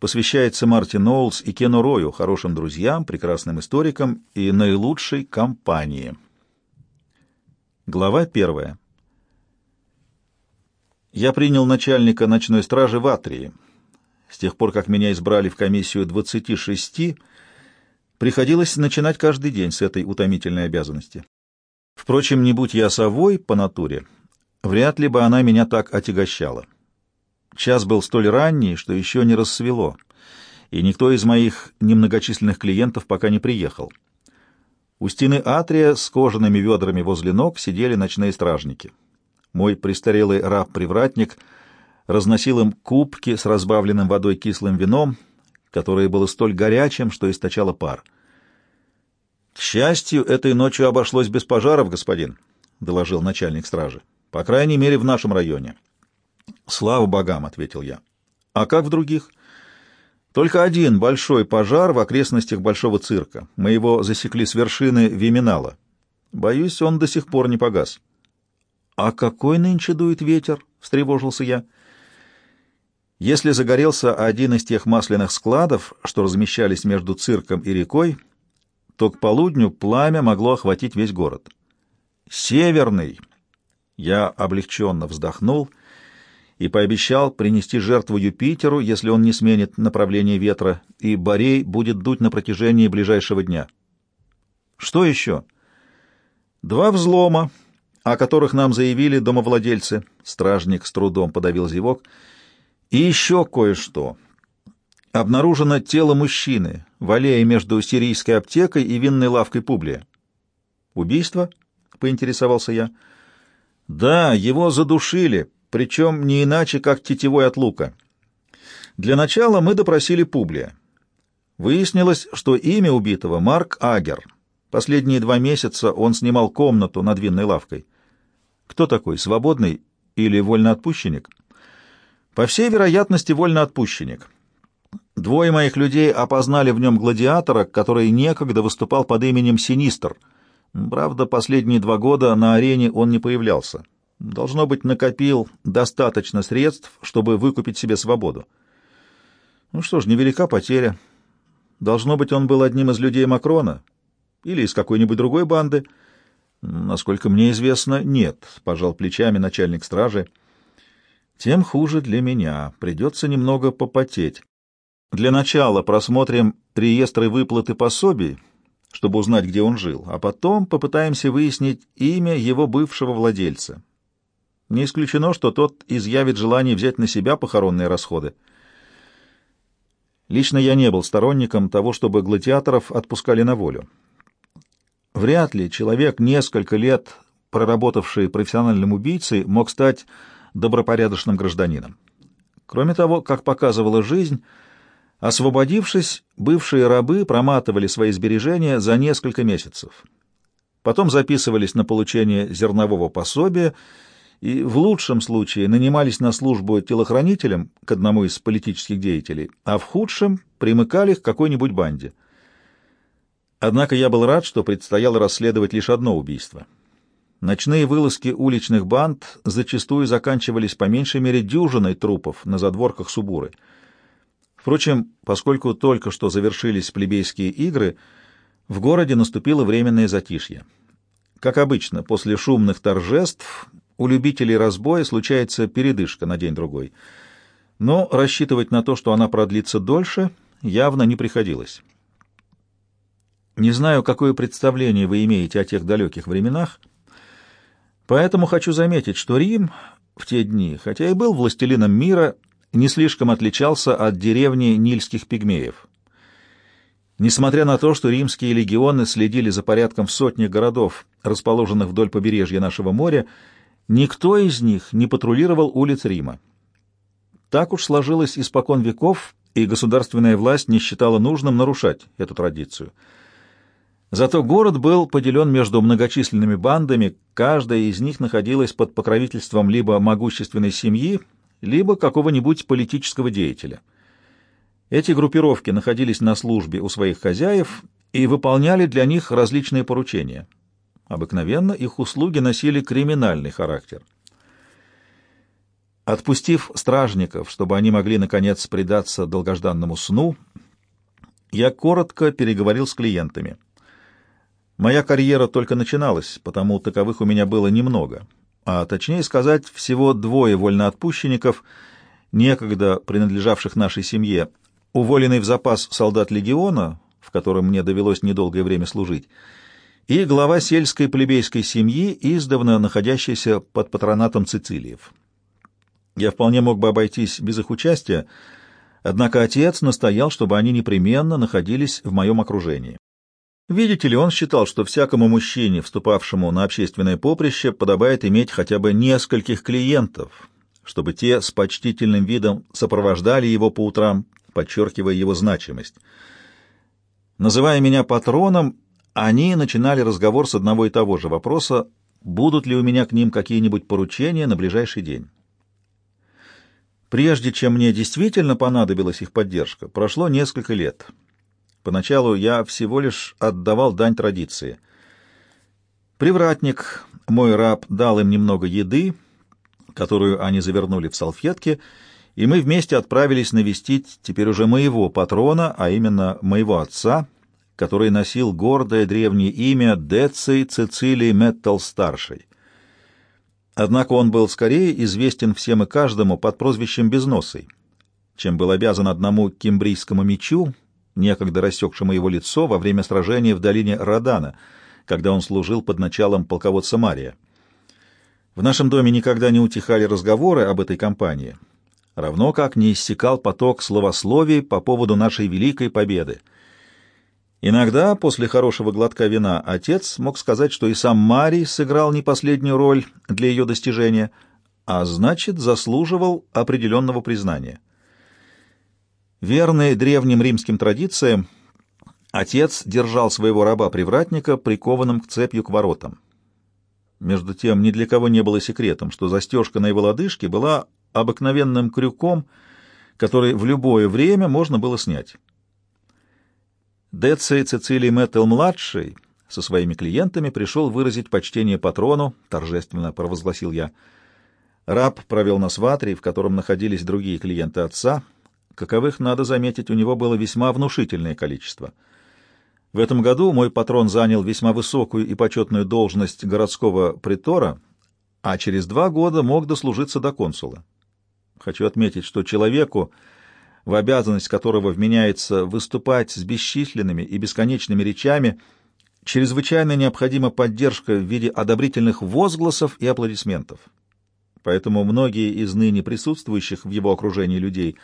посвящается Марти Ноулс и Кену Рою, хорошим друзьям, прекрасным историкам и наилучшей компании. Глава первая. Я принял начальника ночной стражи в Атрии. С тех пор, как меня избрали в комиссию 26, приходилось начинать каждый день с этой утомительной обязанности. Впрочем, не будь я совой по натуре, вряд ли бы она меня так отягощала. Час был столь ранний, что еще не рассвело, и никто из моих немногочисленных клиентов пока не приехал. У стены атрия с кожаными ведрами возле ног сидели ночные стражники. Мой престарелый раб-привратник разносил им кубки с разбавленным водой кислым вином, которое было столь горячим, что источало пар. — К счастью, этой ночью обошлось без пожаров, господин, — доложил начальник стражи. — По крайней мере, в нашем районе. — Слава богам, ответил я. А как в других? Только один большой пожар в окрестностях большого цирка. Мы его засекли с вершины Виминала. Боюсь, он до сих пор не погас. А какой нынче дует ветер? встревожился я. Если загорелся один из тех масляных складов, что размещались между цирком и рекой, то к полудню пламя могло охватить весь город. Северный. Я облегченно вздохнул и пообещал принести жертву Юпитеру, если он не сменит направление ветра, и Борей будет дуть на протяжении ближайшего дня. Что еще? Два взлома, о которых нам заявили домовладельцы. Стражник с трудом подавил зевок. И еще кое-что. Обнаружено тело мужчины в аллее между сирийской аптекой и винной лавкой Публия. «Убийство?» — поинтересовался я. «Да, его задушили, причем не иначе, как тетевой от лука. Для начала мы допросили Публия. Выяснилось, что имя убитого — Марк Агер. Последние два месяца он снимал комнату над винной лавкой. Кто такой, свободный или вольноотпущенник? По всей вероятности, вольноотпущенник. Двое моих людей опознали в нем гладиатора, который некогда выступал под именем Синистр. Правда, последние два года на арене он не появлялся. Должно быть, накопил достаточно средств, чтобы выкупить себе свободу. Ну что ж, невелика потеря. Должно быть, он был одним из людей Макрона или из какой-нибудь другой банды. Насколько мне известно, нет, — пожал плечами начальник стражи. Тем хуже для меня. Придется немного попотеть. Для начала просмотрим реестры выплаты пособий, чтобы узнать, где он жил, а потом попытаемся выяснить имя его бывшего владельца. Не исключено, что тот изъявит желание взять на себя похоронные расходы. Лично я не был сторонником того, чтобы гладиаторов отпускали на волю. Вряд ли человек, несколько лет проработавший профессиональным убийцей, мог стать добропорядочным гражданином. Кроме того, как показывала жизнь, освободившись, бывшие рабы проматывали свои сбережения за несколько месяцев. Потом записывались на получение зернового пособия и в лучшем случае нанимались на службу телохранителем к одному из политических деятелей, а в худшем примыкали к какой-нибудь банде. Однако я был рад, что предстояло расследовать лишь одно убийство. Ночные вылазки уличных банд зачастую заканчивались по меньшей мере дюжиной трупов на задворках Субуры. Впрочем, поскольку только что завершились плебейские игры, в городе наступило временное затишье. Как обычно, после шумных торжеств у любителей разбоя случается передышка на день-другой. Но рассчитывать на то, что она продлится дольше, явно не приходилось. Не знаю, какое представление вы имеете о тех далеких временах, поэтому хочу заметить, что Рим в те дни, хотя и был властелином мира, не слишком отличался от деревни нильских пигмеев. Несмотря на то, что римские легионы следили за порядком в сотнях городов, расположенных вдоль побережья нашего моря, Никто из них не патрулировал улиц Рима. Так уж сложилось испокон веков, и государственная власть не считала нужным нарушать эту традицию. Зато город был поделен между многочисленными бандами, каждая из них находилась под покровительством либо могущественной семьи, либо какого-нибудь политического деятеля. Эти группировки находились на службе у своих хозяев и выполняли для них различные поручения — Обыкновенно их услуги носили криминальный характер. Отпустив стражников, чтобы они могли, наконец, предаться долгожданному сну, я коротко переговорил с клиентами. Моя карьера только начиналась, потому таковых у меня было немного, а точнее сказать, всего двое вольноотпущенников, некогда принадлежавших нашей семье, уволенный в запас солдат легиона, в котором мне довелось недолгое время служить, и глава сельской плебейской семьи, издавна находящейся под патронатом Цицилиев. Я вполне мог бы обойтись без их участия, однако отец настоял, чтобы они непременно находились в моем окружении. Видите ли, он считал, что всякому мужчине, вступавшему на общественное поприще, подобает иметь хотя бы нескольких клиентов, чтобы те с почтительным видом сопровождали его по утрам, подчеркивая его значимость. Называя меня патроном, они начинали разговор с одного и того же вопроса, будут ли у меня к ним какие-нибудь поручения на ближайший день. Прежде чем мне действительно понадобилась их поддержка, прошло несколько лет. Поначалу я всего лишь отдавал дань традиции. Привратник, мой раб, дал им немного еды, которую они завернули в салфетки, и мы вместе отправились навестить теперь уже моего патрона, а именно моего отца, который носил гордое древнее имя Деций Цицилий Меттл-старший. Однако он был скорее известен всем и каждому под прозвищем Безносый, чем был обязан одному кембрийскому мечу, некогда рассекшему его лицо во время сражения в долине Родана, когда он служил под началом полководца Мария. В нашем доме никогда не утихали разговоры об этой кампании, равно как не иссякал поток словословий по поводу нашей великой победы — Иногда, после хорошего глотка вина, отец мог сказать, что и сам Марий сыграл не последнюю роль для ее достижения, а значит, заслуживал определенного признания. Верный древним римским традициям, отец держал своего раба-привратника прикованным к цепью к воротам. Между тем, ни для кого не было секретом, что застежка на его лодыжке была обыкновенным крюком, который в любое время можно было снять. Деций Цицилий Мэттл-младший со своими клиентами пришел выразить почтение патрону, торжественно провозгласил я. Раб провел нас в атрий, в котором находились другие клиенты отца. Каковых, надо заметить, у него было весьма внушительное количество. В этом году мой патрон занял весьма высокую и почетную должность городского притора, а через два года мог дослужиться до консула. Хочу отметить, что человеку, в обязанность которого вменяется выступать с бесчисленными и бесконечными речами, чрезвычайно необходима поддержка в виде одобрительных возгласов и аплодисментов. Поэтому многие из ныне присутствующих в его окружении людей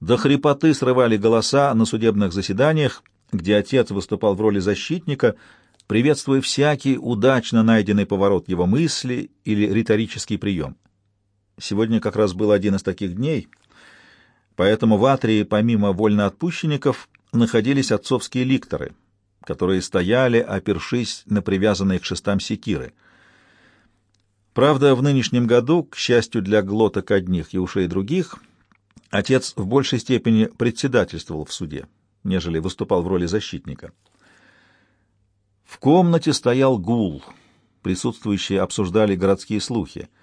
до хрипоты срывали голоса на судебных заседаниях, где отец выступал в роли защитника, приветствуя всякий удачно найденный поворот его мысли или риторический прием. Сегодня как раз был один из таких дней — Поэтому в Атрии, помимо вольноотпущенников, находились отцовские ликторы, которые стояли, опершись на привязанные к шестам секиры. Правда, в нынешнем году, к счастью для глоток одних и ушей других, отец в большей степени председательствовал в суде, нежели выступал в роли защитника. В комнате стоял гул. Присутствующие обсуждали городские слухи —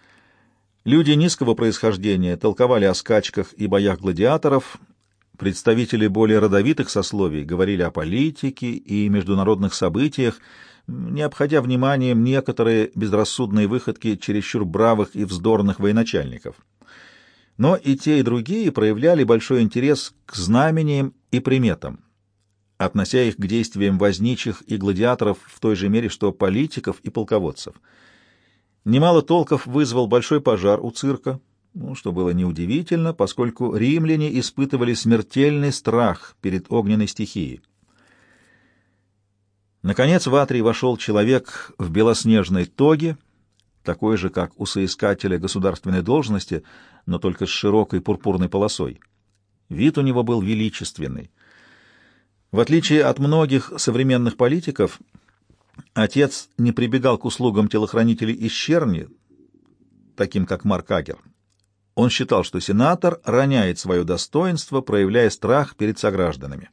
Люди низкого происхождения толковали о скачках и боях гладиаторов, представители более родовитых сословий говорили о политике и международных событиях, не обходя вниманием некоторые безрассудные выходки чересчур бравых и вздорных военачальников. Но и те, и другие проявляли большой интерес к знамениям и приметам, относя их к действиям возничих и гладиаторов в той же мере, что политиков и полководцев — Немало толков вызвал большой пожар у цирка, ну, что было неудивительно, поскольку римляне испытывали смертельный страх перед огненной стихией. Наконец в Атрий вошел человек в белоснежной тоге, такой же, как у соискателя государственной должности, но только с широкой пурпурной полосой. Вид у него был величественный. В отличие от многих современных политиков, Отец не прибегал к услугам телохранителей из Черни, таким как Марк Агер. Он считал, что сенатор роняет свое достоинство, проявляя страх перед согражданами.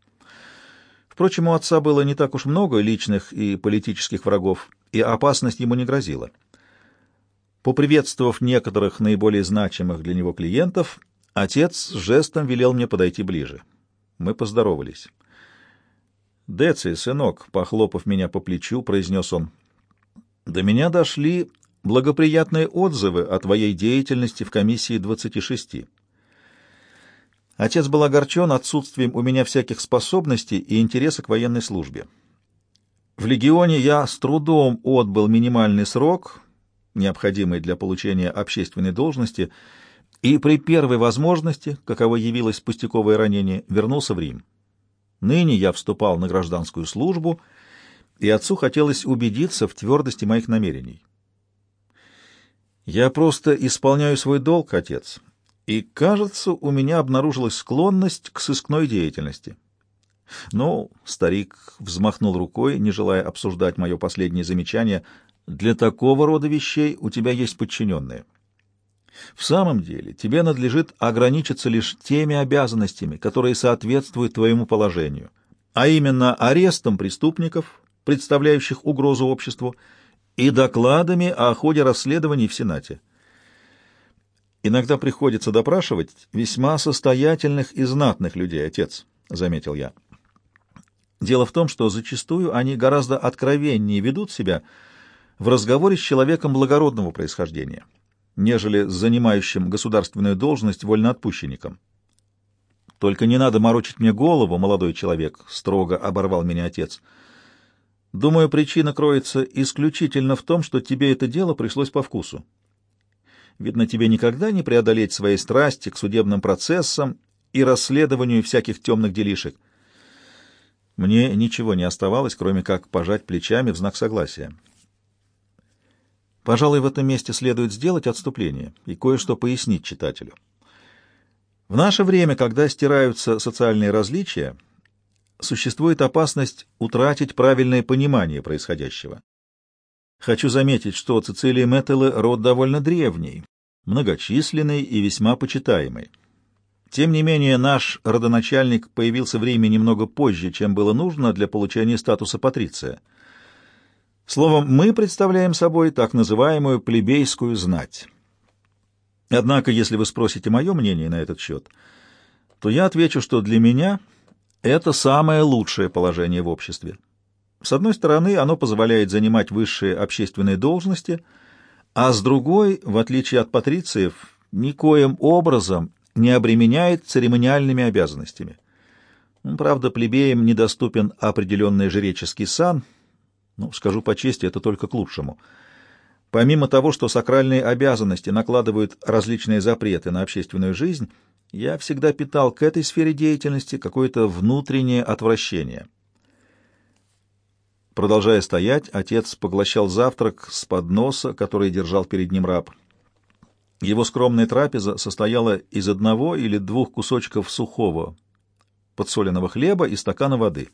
Впрочем, у отца было не так уж много личных и политических врагов, и опасность ему не грозила. Поприветствовав некоторых наиболее значимых для него клиентов, отец жестом велел мне подойти ближе. Мы поздоровались. «Деци, сынок», — похлопав меня по плечу, произнес он, — «до меня дошли благоприятные отзывы о твоей деятельности в комиссии 26. Отец был огорчен отсутствием у меня всяких способностей и интереса к военной службе. В легионе я с трудом отбыл минимальный срок, необходимый для получения общественной должности, и при первой возможности, каково явилось пустяковое ранение, вернулся в Рим. Ныне я вступал на гражданскую службу, и отцу хотелось убедиться в твердости моих намерений. Я просто исполняю свой долг, отец, и, кажется, у меня обнаружилась склонность к сыскной деятельности. Ну, старик взмахнул рукой, не желая обсуждать мое последнее замечание. Для такого рода вещей у тебя есть подчиненные. В самом деле, тебе надлежит ограничиться лишь теми обязанностями, которые соответствуют твоему положению, а именно арестом преступников, представляющих угрозу обществу, и докладами о ходе расследований в Сенате. Иногда приходится допрашивать весьма состоятельных и знатных людей, отец, — заметил я. Дело в том, что зачастую они гораздо откровеннее ведут себя в разговоре с человеком благородного происхождения, нежели занимающим государственную должность вольноотпущенником. «Только не надо морочить мне голову, молодой человек», — строго оборвал меня отец. «Думаю, причина кроется исключительно в том, что тебе это дело пришлось по вкусу. Видно, тебе никогда не преодолеть своей страсти к судебным процессам и расследованию всяких темных делишек. Мне ничего не оставалось, кроме как пожать плечами в знак согласия. Пожалуй, в этом месте следует сделать отступление и кое-что пояснить читателю. В наше время, когда стираются социальные различия, существует опасность утратить правильное понимание происходящего. Хочу заметить, что Цицилия Мэттеллы род довольно древний, многочисленный и весьма почитаемый. Тем не менее, наш родоначальник появился в Риме немного позже, чем было нужно для получения статуса патриция. Словом, мы представляем собой так называемую плебейскую знать. Однако, если вы спросите мое мнение на этот счет, то я отвечу, что для меня это самое лучшее положение в обществе. С одной стороны, оно позволяет занимать высшие общественные должности, а с другой, в отличие от патрициев, никоим образом не обременяет церемониальными обязанностями. Правда, плебеям недоступен определенный жреческий сан, ну, скажу по чести, это только к лучшему. Помимо того, что сакральные обязанности накладывают различные запреты на общественную жизнь, я всегда питал к этой сфере деятельности какое-то внутреннее отвращение. Продолжая стоять, отец поглощал завтрак с подноса, который держал перед ним раб. Его скромная трапеза состояла из одного или двух кусочков сухого подсоленного хлеба и стакана воды.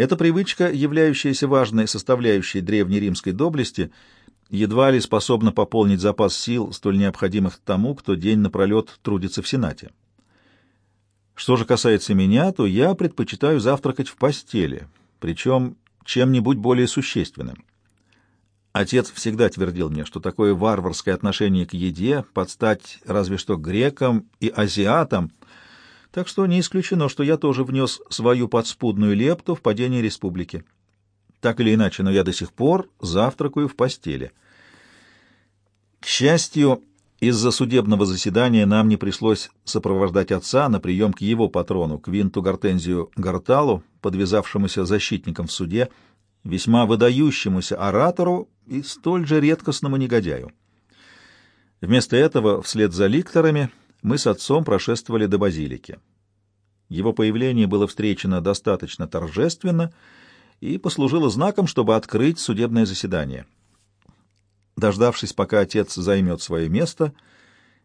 Эта привычка, являющаяся важной составляющей древнеримской доблести, едва ли способна пополнить запас сил, столь необходимых тому, кто день напролет трудится в Сенате. Что же касается меня, то я предпочитаю завтракать в постели, причем чем-нибудь более существенным. Отец всегда твердил мне, что такое варварское отношение к еде подстать разве что грекам и азиатам, так что не исключено, что я тоже внес свою подспудную лепту в падение республики. Так или иначе, но я до сих пор завтракаю в постели. К счастью, из-за судебного заседания нам не пришлось сопровождать отца на прием к его патрону, к Винту Гортензию Горталу, подвязавшемуся защитником в суде, весьма выдающемуся оратору и столь же редкостному негодяю. Вместо этого, вслед за ликторами, мы с отцом прошествовали до базилики. Его появление было встречено достаточно торжественно и послужило знаком, чтобы открыть судебное заседание. Дождавшись, пока отец займет свое место,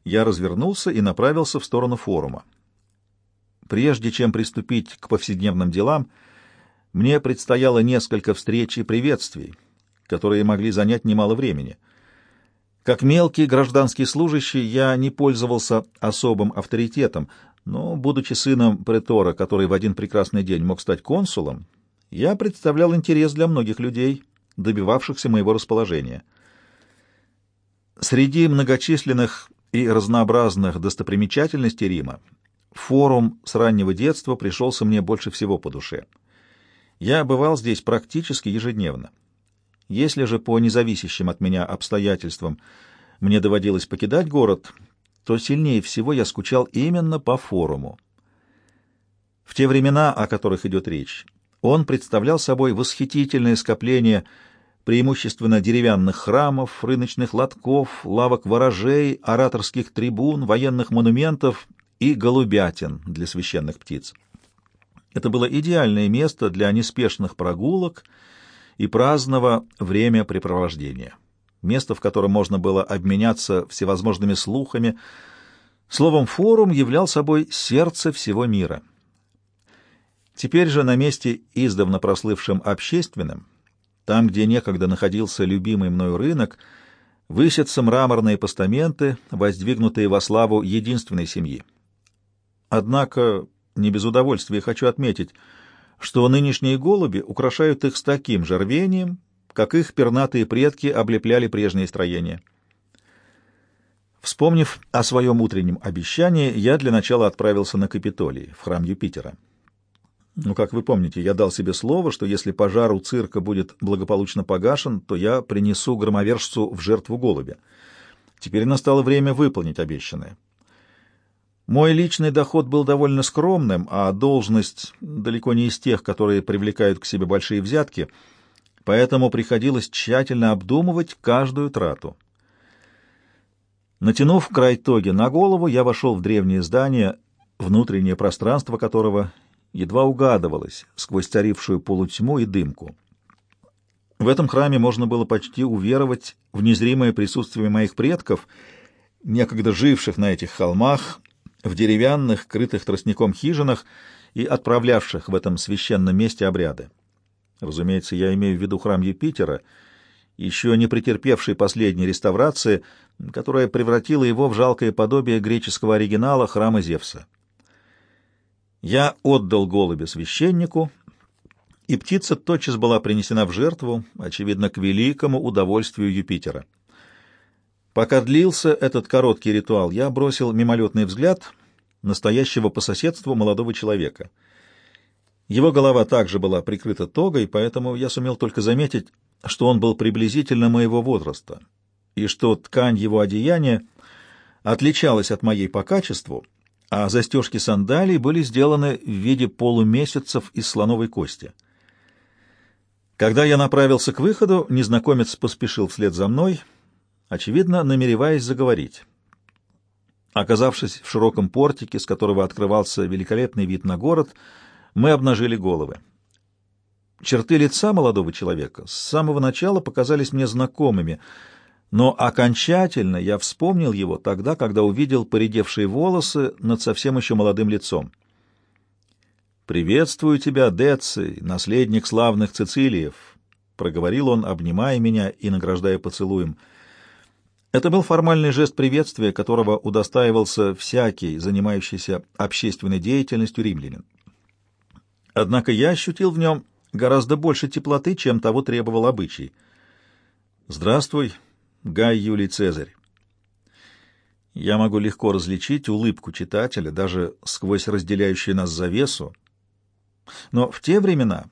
я развернулся и направился в сторону форума. Прежде чем приступить к повседневным делам, мне предстояло несколько встреч и приветствий, которые могли занять немало времени. Как мелкий гражданский служащий я не пользовался особым авторитетом, но, будучи сыном претора, который в один прекрасный день мог стать консулом, я представлял интерес для многих людей, добивавшихся моего расположения — Среди многочисленных и разнообразных достопримечательностей Рима форум с раннего детства пришелся мне больше всего по душе. Я бывал здесь практически ежедневно. Если же по независящим от меня обстоятельствам мне доводилось покидать город, то сильнее всего я скучал именно по форуму. В те времена, о которых идет речь, он представлял собой восхитительное скопление преимущественно деревянных храмов, рыночных лотков, лавок ворожей, ораторских трибун, военных монументов и голубятин для священных птиц. Это было идеальное место для неспешных прогулок и праздного времяпрепровождения. Место, в котором можно было обменяться всевозможными слухами. Словом, форум являл собой сердце всего мира. Теперь же на месте, издавна прослывшим общественным, там, где некогда находился любимый мною рынок, высятся мраморные постаменты, воздвигнутые во славу единственной семьи. Однако не без удовольствия хочу отметить, что нынешние голуби украшают их с таким же рвением, как их пернатые предки облепляли прежние строения. Вспомнив о своем утреннем обещании, я для начала отправился на Капитолий, в храм Юпитера. Ну, как вы помните, я дал себе слово, что если пожар у цирка будет благополучно погашен, то я принесу громовержцу в жертву голубя. Теперь настало время выполнить обещанное. Мой личный доход был довольно скромным, а должность далеко не из тех, которые привлекают к себе большие взятки, поэтому приходилось тщательно обдумывать каждую трату. Натянув край тоги на голову, я вошел в древнее здание, внутреннее пространство которого едва угадывалось сквозь царившую полутьму и дымку. В этом храме можно было почти уверовать в незримое присутствие моих предков, некогда живших на этих холмах, в деревянных, крытых тростником хижинах и отправлявших в этом священном месте обряды. Разумеется, я имею в виду храм Юпитера, еще не претерпевший последней реставрации, которая превратила его в жалкое подобие греческого оригинала храма Зевса. Я отдал голубя священнику, и птица тотчас была принесена в жертву, очевидно, к великому удовольствию Юпитера. Пока длился этот короткий ритуал, я бросил мимолетный взгляд настоящего по соседству молодого человека. Его голова также была прикрыта тогой, поэтому я сумел только заметить, что он был приблизительно моего возраста, и что ткань его одеяния отличалась от моей по качеству, а застежки сандалий были сделаны в виде полумесяцев из слоновой кости. Когда я направился к выходу, незнакомец поспешил вслед за мной — очевидно, намереваясь заговорить. Оказавшись в широком портике, с которого открывался великолепный вид на город, мы обнажили головы. Черты лица молодого человека с самого начала показались мне знакомыми, но окончательно я вспомнил его тогда, когда увидел поредевшие волосы над совсем еще молодым лицом. «Приветствую тебя, Деций, наследник славных Цицилиев», — проговорил он, обнимая меня и награждая поцелуем — это был формальный жест приветствия, которого удостаивался всякий, занимающийся общественной деятельностью римлянин. Однако я ощутил в нем гораздо больше теплоты, чем того требовал обычай. «Здравствуй, Гай Юлий Цезарь». Я могу легко различить улыбку читателя даже сквозь разделяющую нас завесу. Но в те времена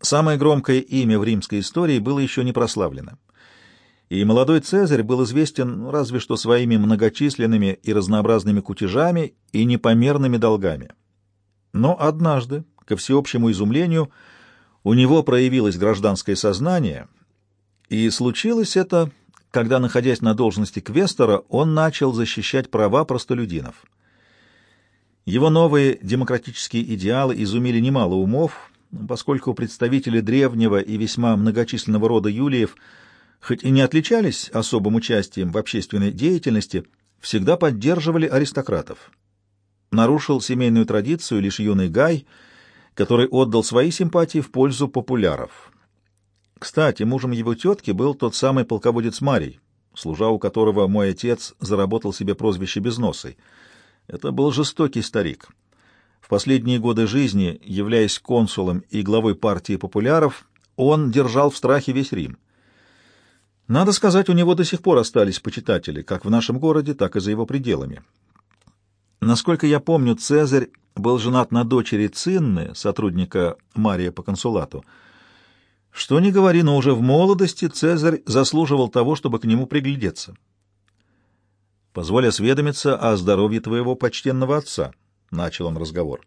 самое громкое имя в римской истории было еще не прославлено и молодой Цезарь был известен ну, разве что своими многочисленными и разнообразными кутежами и непомерными долгами. Но однажды, ко всеобщему изумлению, у него проявилось гражданское сознание, и случилось это, когда, находясь на должности квестора, он начал защищать права простолюдинов. Его новые демократические идеалы изумили немало умов, поскольку представители древнего и весьма многочисленного рода Юлиев – хоть и не отличались особым участием в общественной деятельности, всегда поддерживали аристократов. Нарушил семейную традицию лишь юный Гай, который отдал свои симпатии в пользу популяров. Кстати, мужем его тетки был тот самый полководец Марий, служа у которого мой отец заработал себе прозвище Безносый. Это был жестокий старик. В последние годы жизни, являясь консулом и главой партии популяров, он держал в страхе весь Рим. Надо сказать, у него до сих пор остались почитатели, как в нашем городе, так и за его пределами. Насколько я помню, Цезарь был женат на дочери Цинны, сотрудника Мария по консулату. Что ни говори, но уже в молодости Цезарь заслуживал того, чтобы к нему приглядеться. «Позволь осведомиться о здоровье твоего почтенного отца», — начал он разговор.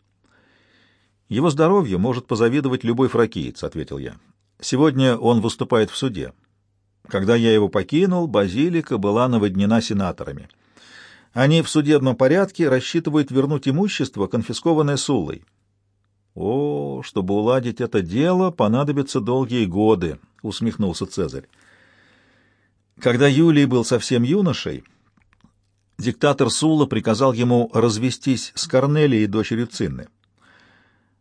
«Его здоровью может позавидовать любой фракиец», — ответил я. «Сегодня он выступает в суде. Когда я его покинул, базилика была наводнена сенаторами. Они в судебном порядке рассчитывают вернуть имущество, конфискованное Суллой». «О, чтобы уладить это дело, понадобятся долгие годы», — усмехнулся Цезарь. Когда Юлий был совсем юношей, диктатор Сула приказал ему развестись с Корнелией, дочерью Цинны.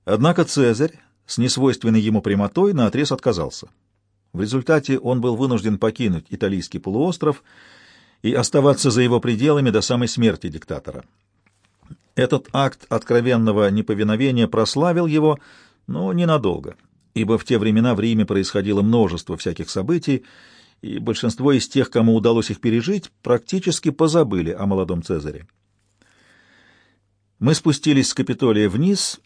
Однако Цезарь с несвойственной ему прямотой наотрез отказался. В результате он был вынужден покинуть Италийский полуостров и оставаться за его пределами до самой смерти диктатора. Этот акт откровенного неповиновения прославил его, но ненадолго, ибо в те времена в Риме происходило множество всяких событий, и большинство из тех, кому удалось их пережить, практически позабыли о молодом Цезаре. Мы спустились с Капитолия вниз,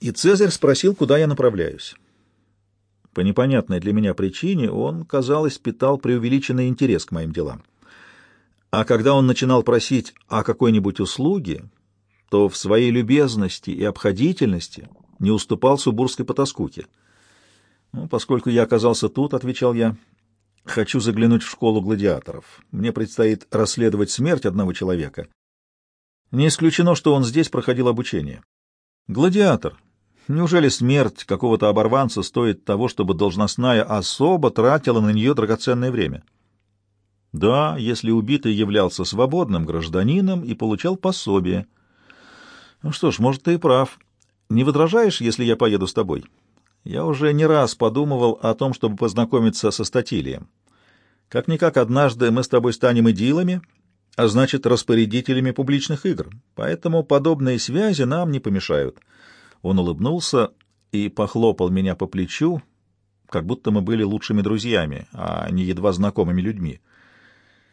и Цезарь спросил, куда я направляюсь. По непонятной для меня причине он, казалось, питал преувеличенный интерес к моим делам. А когда он начинал просить о какой-нибудь услуге, то в своей любезности и обходительности не уступал субурской потаскуке. Ну, поскольку я оказался тут, — отвечал я, Хочу заглянуть в школу гладиаторов. Мне предстоит расследовать смерть одного человека. Не исключено, что он здесь проходил обучение. Гладиатор. Неужели смерть какого-то оборванца стоит того, чтобы должностная особа тратила на нее драгоценное время? Да, если убитый являлся свободным гражданином и получал пособие. Ну что ж, может, ты и прав. Не возражаешь, если я поеду с тобой? Я уже не раз подумывал о том, чтобы познакомиться со Статилием. Как-никак однажды мы с тобой станем идилами, а значит, распорядителями публичных игр, поэтому подобные связи нам не помешают. Он улыбнулся и похлопал меня по плечу, как будто мы были лучшими друзьями, а не едва знакомыми людьми.